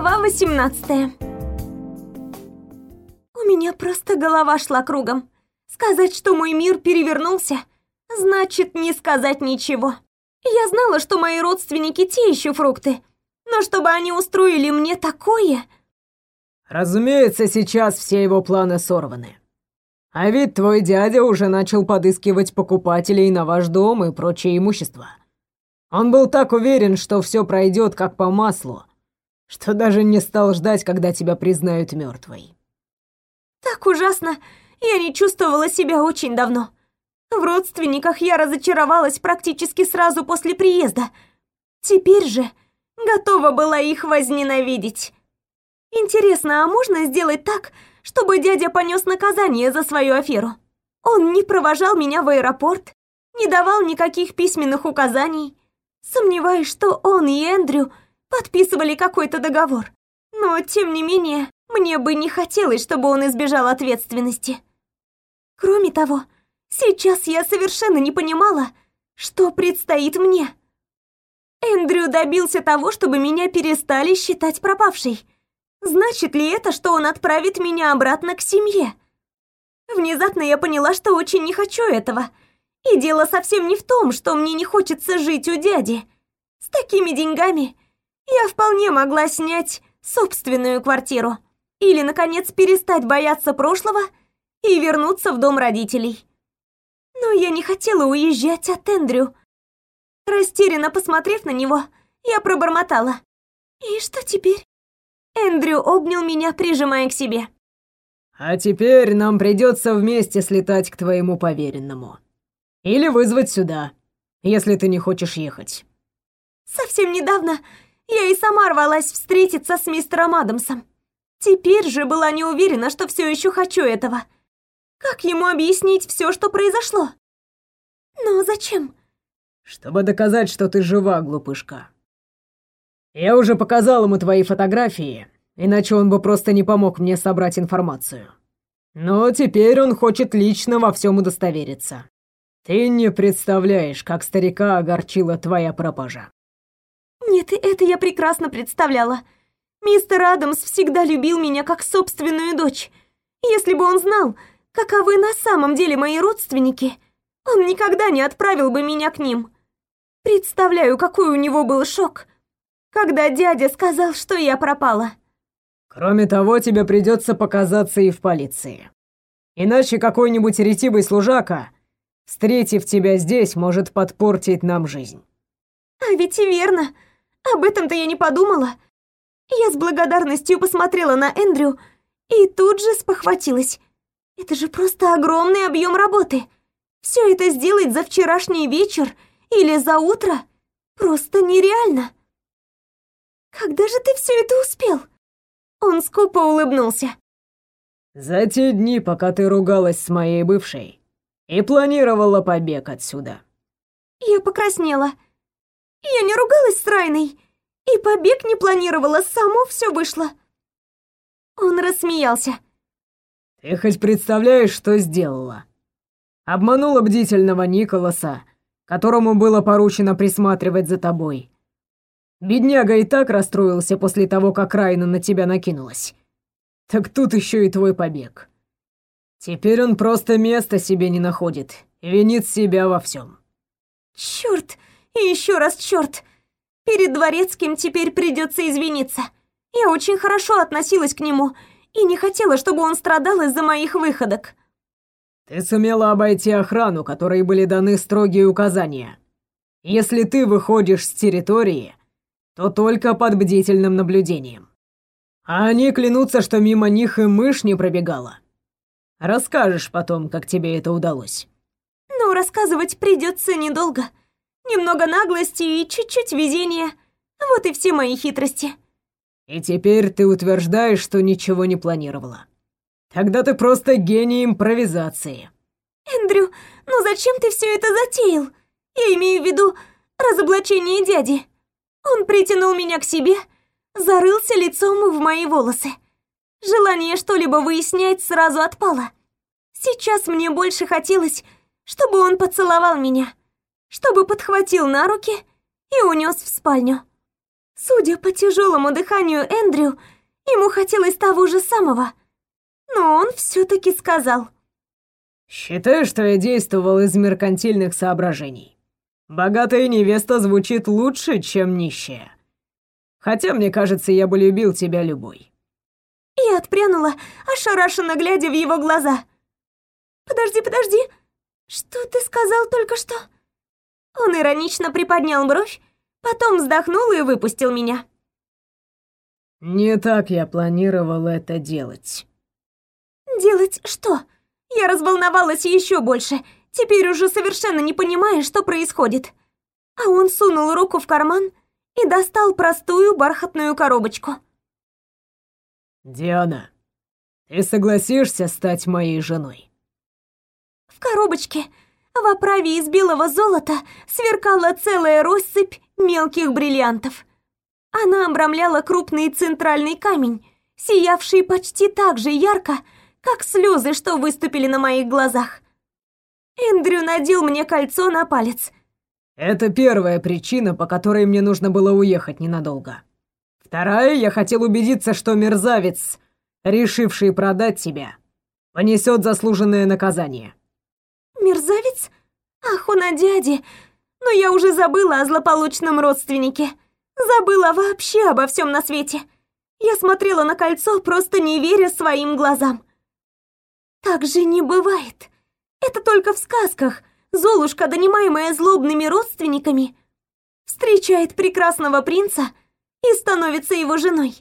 Глава 18 У меня просто голова шла кругом. Сказать, что мой мир перевернулся, значит не сказать ничего. Я знала, что мои родственники те еще фрукты, но чтобы они устроили мне такое... Разумеется, сейчас все его планы сорваны. А ведь твой дядя уже начал подыскивать покупателей на ваш дом и прочее имущество. Он был так уверен, что все пройдет как по маслу, что даже не стал ждать, когда тебя признают мертвой. Так ужасно. Я не чувствовала себя очень давно. В родственниках я разочаровалась практически сразу после приезда. Теперь же готова была их возненавидеть. Интересно, а можно сделать так, чтобы дядя понес наказание за свою аферу? Он не провожал меня в аэропорт, не давал никаких письменных указаний. Сомневаюсь, что он и Эндрю подписывали какой-то договор. Но, тем не менее, мне бы не хотелось, чтобы он избежал ответственности. Кроме того, сейчас я совершенно не понимала, что предстоит мне. Эндрю добился того, чтобы меня перестали считать пропавшей. Значит ли это, что он отправит меня обратно к семье? Внезапно я поняла, что очень не хочу этого. И дело совсем не в том, что мне не хочется жить у дяди. С такими деньгами я вполне могла снять собственную квартиру. Или, наконец, перестать бояться прошлого и вернуться в дом родителей. Но я не хотела уезжать от Эндрю. Растерянно посмотрев на него, я пробормотала. «И что теперь?» Эндрю обнял меня, прижимая к себе. «А теперь нам придется вместе слетать к твоему поверенному. Или вызвать сюда, если ты не хочешь ехать». Совсем недавно я и сама рвалась встретиться с мистером Адамсом. Теперь же была не уверена, что все еще хочу этого. Как ему объяснить все, что произошло? Но зачем? Чтобы доказать, что ты жива, глупышка. Я уже показал ему твои фотографии, иначе он бы просто не помог мне собрать информацию. Но теперь он хочет лично во всем удостовериться. Ты не представляешь, как старика огорчила твоя пропажа. Нет, это я прекрасно представляла. Мистер Адамс всегда любил меня как собственную дочь. Если бы он знал, каковы на самом деле мои родственники, он никогда не отправил бы меня к ним. Представляю, какой у него был шок, когда дядя сказал, что я пропала. Кроме того, тебе придется показаться и в полиции. Иначе какой-нибудь ретивый служака, встретив тебя здесь, может подпортить нам жизнь. А ведь и верно. Об этом-то я не подумала. Я с благодарностью посмотрела на Эндрю и тут же спохватилась. Это же просто огромный объем работы. Все это сделать за вчерашний вечер или за утро просто нереально. Когда же ты все это успел? Он скупо улыбнулся. За те дни, пока ты ругалась с моей бывшей и планировала побег отсюда. Я покраснела. Я не ругалась с Райной и побег не планировала, само все вышло. Он рассмеялся. Ты хоть представляешь, что сделала? Обманула бдительного Николаса, которому было поручено присматривать за тобой. Бедняга и так расстроился после того, как Райна на тебя накинулась. Так тут еще и твой побег. Теперь он просто места себе не находит и винит себя во всем. Черт! И еще раз черт! Перед дворецким теперь придется извиниться. Я очень хорошо относилась к нему и не хотела, чтобы он страдал из-за моих выходок. Ты сумела обойти охрану, которой были даны строгие указания. Если ты выходишь с территории, то только под бдительным наблюдением. А они клянутся, что мимо них и мышь не пробегала. Расскажешь потом, как тебе это удалось. Ну, рассказывать придется недолго. Немного наглости и чуть-чуть везения. Вот и все мои хитрости. И теперь ты утверждаешь, что ничего не планировала. Тогда ты просто гений импровизации. Эндрю, ну зачем ты все это затеял? Я имею в виду разоблачение дяди. Он притянул меня к себе, зарылся лицом в мои волосы. Желание что-либо выяснять сразу отпало. Сейчас мне больше хотелось, чтобы он поцеловал меня чтобы подхватил на руки и унес в спальню. Судя по тяжелому дыханию Эндрю, ему хотелось того же самого. Но он все-таки сказал. «Считаю, что я действовал из меркантильных соображений. Богатая невеста звучит лучше, чем нищая. Хотя, мне кажется, я бы любил тебя любой». И отпрянула, ошарашенно глядя в его глаза. «Подожди, подожди, что ты сказал только что?» Он иронично приподнял бровь, потом вздохнул и выпустил меня. «Не так я планировал это делать». «Делать что?» Я разволновалась еще больше, теперь уже совершенно не понимая, что происходит. А он сунул руку в карман и достал простую бархатную коробочку. «Диана, ты согласишься стать моей женой?» В коробочке в оправе из белого золота сверкала целая россыпь мелких бриллиантов. Она обрамляла крупный центральный камень, сиявший почти так же ярко, как слезы, что выступили на моих глазах. Эндрю надел мне кольцо на палец. Это первая причина, по которой мне нужно было уехать ненадолго. Вторая, я хотел убедиться, что мерзавец, решивший продать тебя, понесет заслуженное наказание. Мерзавец? Ах, он о дяде. Но я уже забыла о злополучном родственнике. Забыла вообще обо всем на свете. Я смотрела на кольцо, просто не веря своим глазам. Так же не бывает. Это только в сказках. Золушка, донимаемая злобными родственниками, встречает прекрасного принца и становится его женой.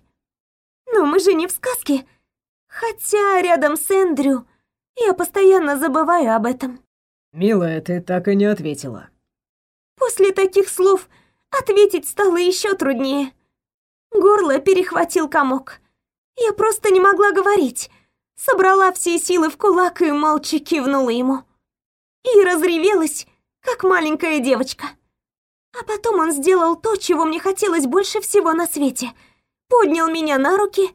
Но мы же не в сказке. Хотя рядом с Эндрю я постоянно забываю об этом. «Милая, ты так и не ответила». После таких слов ответить стало еще труднее. Горло перехватил комок. Я просто не могла говорить. Собрала все силы в кулак и молча кивнула ему. И разревелась, как маленькая девочка. А потом он сделал то, чего мне хотелось больше всего на свете. Поднял меня на руки,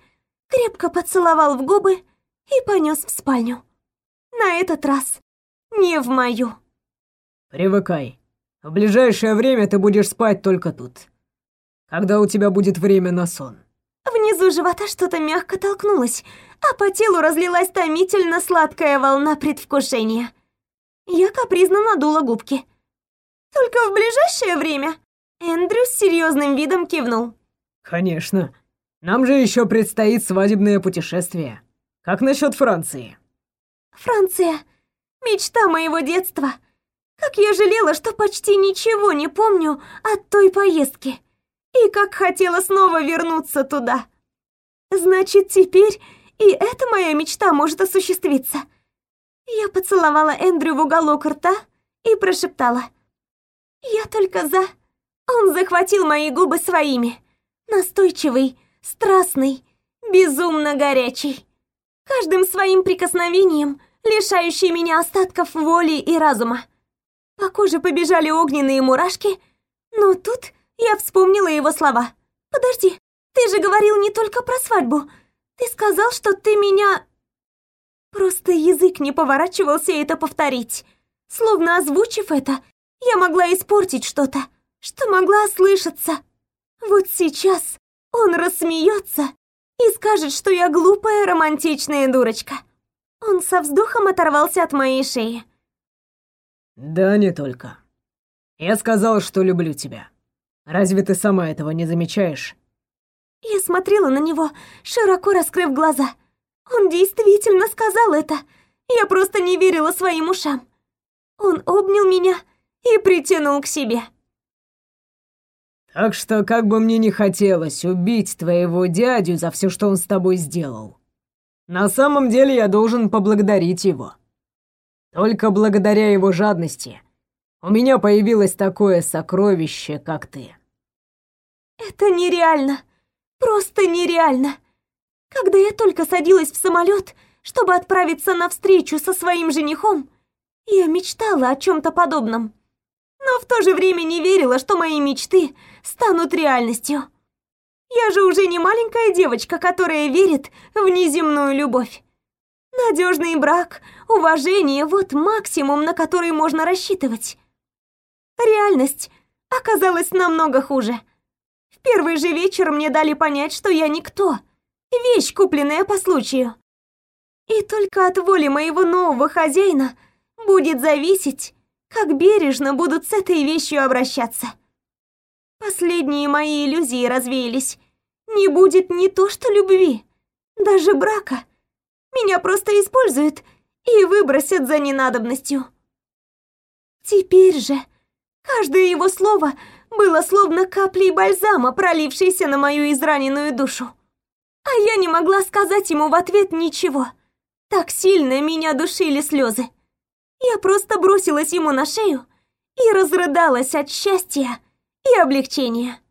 крепко поцеловал в губы и понес в спальню. На этот раз не в мою. Привыкай. В ближайшее время ты будешь спать только тут. Когда у тебя будет время на сон. Внизу живота что-то мягко толкнулось, а по телу разлилась томительно сладкая волна предвкушения. Я капризно надула губки. «Только в ближайшее время?» Эндрю с серьезным видом кивнул. «Конечно. Нам же еще предстоит свадебное путешествие. Как насчет Франции?» «Франция Мечта моего детства. Как я жалела, что почти ничего не помню от той поездки. И как хотела снова вернуться туда. Значит, теперь и эта моя мечта может осуществиться. Я поцеловала Эндрю в уголок рта и прошептала. «Я только за...» Он захватил мои губы своими. Настойчивый, страстный, безумно горячий. Каждым своим прикосновением лишающий меня остатков воли и разума. По коже побежали огненные мурашки, но тут я вспомнила его слова. «Подожди, ты же говорил не только про свадьбу. Ты сказал, что ты меня...» Просто язык не поворачивался это повторить. Словно озвучив это, я могла испортить что-то, что могла ослышаться. Вот сейчас он рассмеется и скажет, что я глупая романтичная дурочка. Он со вздохом оторвался от моей шеи. Да не только. Я сказал, что люблю тебя. Разве ты сама этого не замечаешь? Я смотрела на него, широко раскрыв глаза. Он действительно сказал это. Я просто не верила своим ушам. Он обнял меня и притянул к себе. Так что, как бы мне не хотелось убить твоего дядю за все, что он с тобой сделал, на самом деле я должен поблагодарить его. Только благодаря его жадности у меня появилось такое сокровище, как ты. Это нереально. Просто нереально. Когда я только садилась в самолет, чтобы отправиться на встречу со своим женихом, я мечтала о чем то подобном. Но в то же время не верила, что мои мечты станут реальностью. Я же уже не маленькая девочка, которая верит в неземную любовь. Надежный брак, уважение – вот максимум, на который можно рассчитывать. Реальность оказалась намного хуже. В первый же вечер мне дали понять, что я никто. Вещь, купленная по случаю. И только от воли моего нового хозяина будет зависеть, как бережно будут с этой вещью обращаться. Последние мои иллюзии развеялись. Не будет ни то что любви, даже брака. Меня просто используют и выбросят за ненадобностью. Теперь же каждое его слово было словно каплей бальзама, пролившейся на мою израненную душу. А я не могла сказать ему в ответ ничего. Так сильно меня душили слезы. Я просто бросилась ему на шею и разрыдалась от счастья и облегчения.